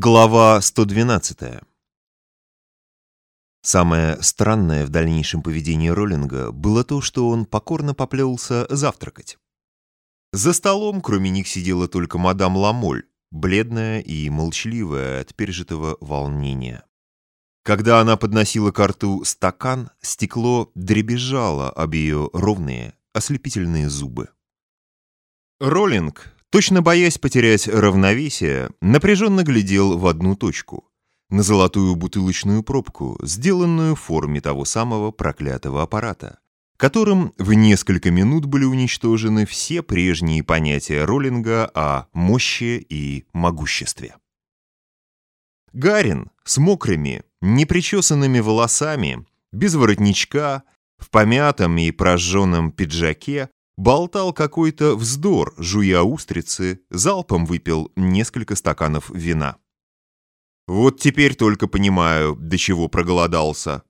Глава 112 Самое странное в дальнейшем поведении Роллинга было то, что он покорно поплелся завтракать. За столом, кроме них, сидела только мадам Ламоль, бледная и молчаливая от пережитого волнения. Когда она подносила к рту стакан, стекло дребезжало об ее ровные, ослепительные зубы. Роллинг, точно боясь потерять равновесие, напряженно глядел в одну точку, на золотую бутылочную пробку, сделанную в форме того самого проклятого аппарата, которым в несколько минут были уничтожены все прежние понятия Роллинга о мощи и могуществе. Гарин с мокрыми, непричесанными волосами, без воротничка, в помятом и прожженном пиджаке, болтал какой-то вздор, жуя устрицы, залпом выпил несколько стаканов вина. «Вот теперь только понимаю, до чего проголодался».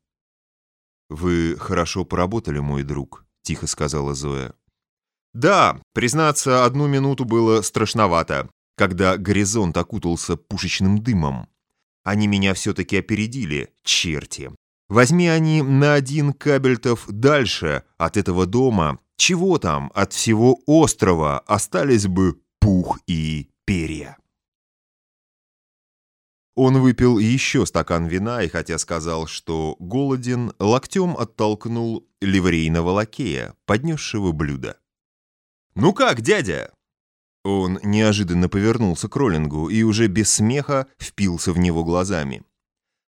«Вы хорошо поработали, мой друг», — тихо сказала Зоя. «Да, признаться, одну минуту было страшновато, когда горизонт окутался пушечным дымом. Они меня все-таки опередили, черти. Возьми они на один кабельтов дальше от этого дома, чего там, от всего острова остались бы пух и перья. Он выпил еще стакан вина и, хотя сказал, что голоден, локтем оттолкнул ливрейного лакея, поднесшего блюдо. «Ну как, дядя?» Он неожиданно повернулся к Роллингу и уже без смеха впился в него глазами.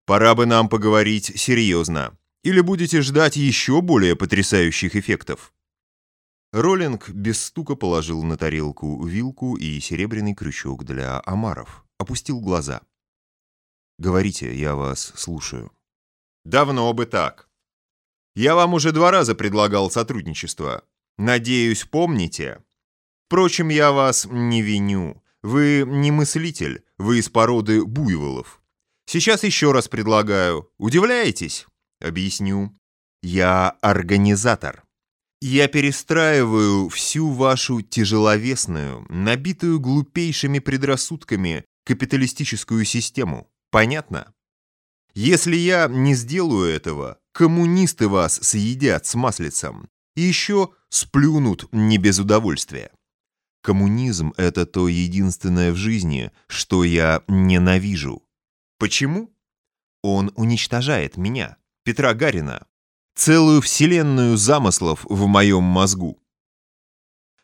«Пора бы нам поговорить серьезно. Или будете ждать еще более потрясающих эффектов?» Роллинг без стука положил на тарелку вилку и серебряный крючок для омаров. Опустил глаза. «Говорите, я вас слушаю». «Давно бы так. Я вам уже два раза предлагал сотрудничество. Надеюсь, помните?» Впрочем, я вас не виню. Вы не мыслитель, вы из породы буйволов. Сейчас еще раз предлагаю. Удивляетесь? Объясню. Я организатор. Я перестраиваю всю вашу тяжеловесную, набитую глупейшими предрассудками капиталистическую систему. Понятно? Если я не сделаю этого, коммунисты вас съедят с маслицем и еще сплюнут не без удовольствия. Коммунизм — это то единственное в жизни, что я ненавижу. Почему? Он уничтожает меня, Петра Гарина, целую вселенную замыслов в моем мозгу.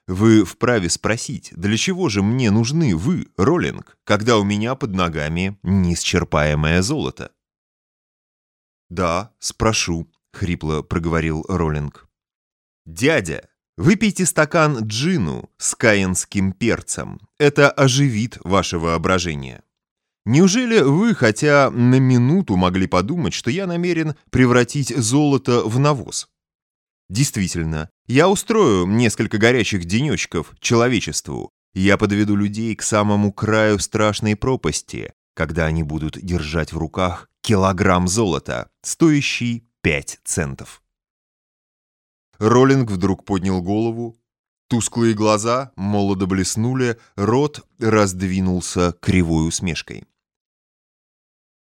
Вы вправе спросить, для чего же мне нужны вы, Роллинг, когда у меня под ногами неисчерпаемое золото? «Да, спрошу», — хрипло проговорил Роллинг. «Дядя, Выпейте стакан джину с каинским перцем. Это оживит ваше воображение. Неужели вы хотя на минуту могли подумать, что я намерен превратить золото в навоз? Действительно, я устрою несколько горячих денечков человечеству. Я подведу людей к самому краю страшной пропасти, когда они будут держать в руках килограмм золота, стоящий 5 центов. Роллинг вдруг поднял голову. Тусклые глаза молодо блеснули, рот раздвинулся кривой усмешкой.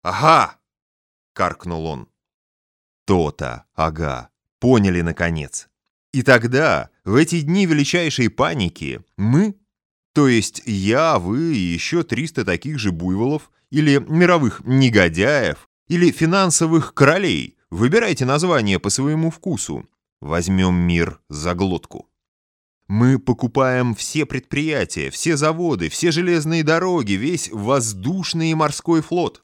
«Ага!» — каркнул он. «То-то, ага, поняли, наконец. И тогда, в эти дни величайшей паники, мы, то есть я, вы и еще 300 таких же буйволов, или мировых негодяев, или финансовых королей, выбирайте название по своему вкусу, Возьмем мир за глотку. Мы покупаем все предприятия, все заводы, все железные дороги, весь воздушный и морской флот.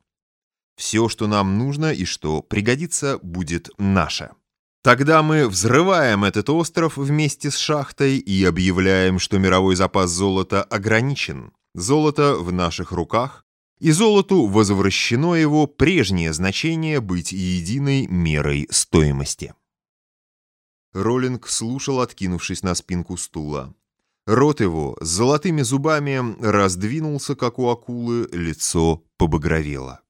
Все, что нам нужно и что пригодится, будет наше. Тогда мы взрываем этот остров вместе с шахтой и объявляем, что мировой запас золота ограничен. Золото в наших руках, и золоту возвращено его прежнее значение быть единой мерой стоимости. Роллинг слушал, откинувшись на спинку стула. Рот его с золотыми зубами раздвинулся, как у акулы, лицо побагровело.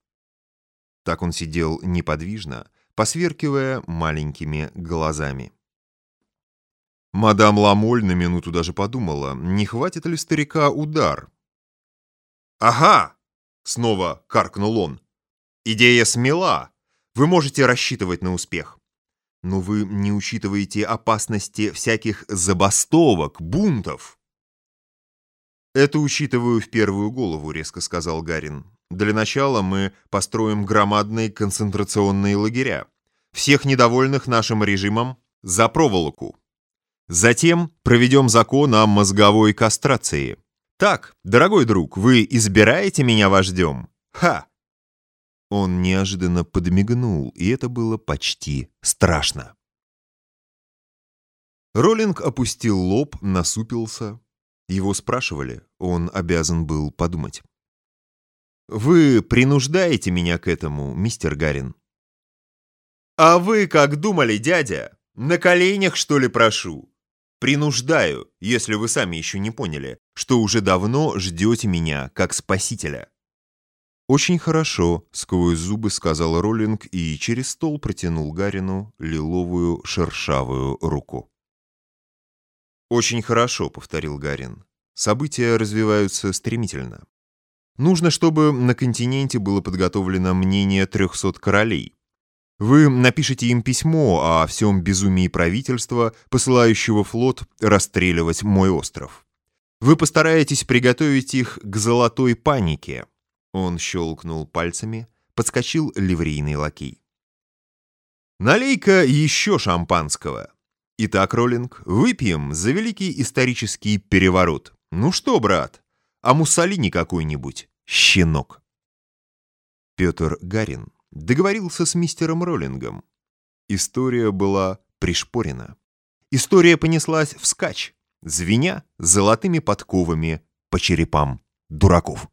Так он сидел неподвижно, посверкивая маленькими глазами. Мадам Ламоль на минуту даже подумала, не хватит ли старика удар. «Ага! Снова каркнул он. Идея смела. Вы можете рассчитывать на успех. Но вы не учитываете опасности всяких забастовок, бунтов. «Это учитываю в первую голову», — резко сказал Гарин. «Для начала мы построим громадные концентрационные лагеря. Всех недовольных нашим режимом за проволоку. Затем проведем закон о мозговой кастрации. Так, дорогой друг, вы избираете меня вождем? Ха!» Он неожиданно подмигнул, и это было почти страшно. Роллинг опустил лоб, насупился. Его спрашивали, он обязан был подумать. «Вы принуждаете меня к этому, мистер Гарин?» «А вы как думали, дядя? На коленях, что ли, прошу? Принуждаю, если вы сами еще не поняли, что уже давно ждете меня как спасителя». «Очень хорошо», — сквозь зубы сказал Роллинг и через стол протянул Гарину лиловую шершавую руку. «Очень хорошо», — повторил Гарин. «События развиваются стремительно. Нужно, чтобы на континенте было подготовлено мнение трехсот королей. Вы напишите им письмо о всем безумии правительства, посылающего флот расстреливать мой остров. Вы постараетесь приготовить их к золотой панике, он щелкнул пальцами, подскочил ливрейный лакей. «Налей-ка еще шампанского!» «Итак, Роллинг, выпьем за великий исторический переворот. Ну что, брат, а Муссолини какой-нибудь, щенок?» Петр Гарин договорился с мистером Роллингом. История была пришпорена. История понеслась вскачь, звеня золотыми подковами по черепам дураков.